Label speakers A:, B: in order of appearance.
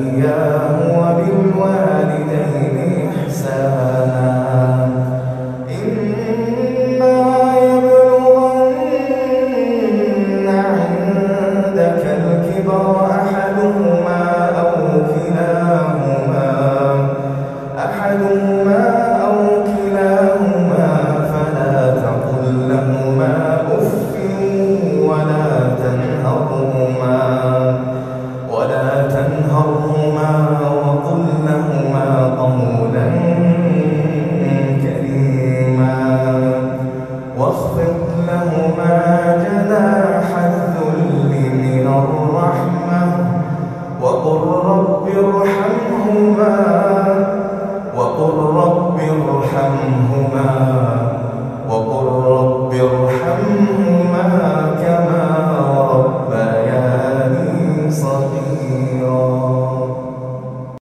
A: أيام warhamhuma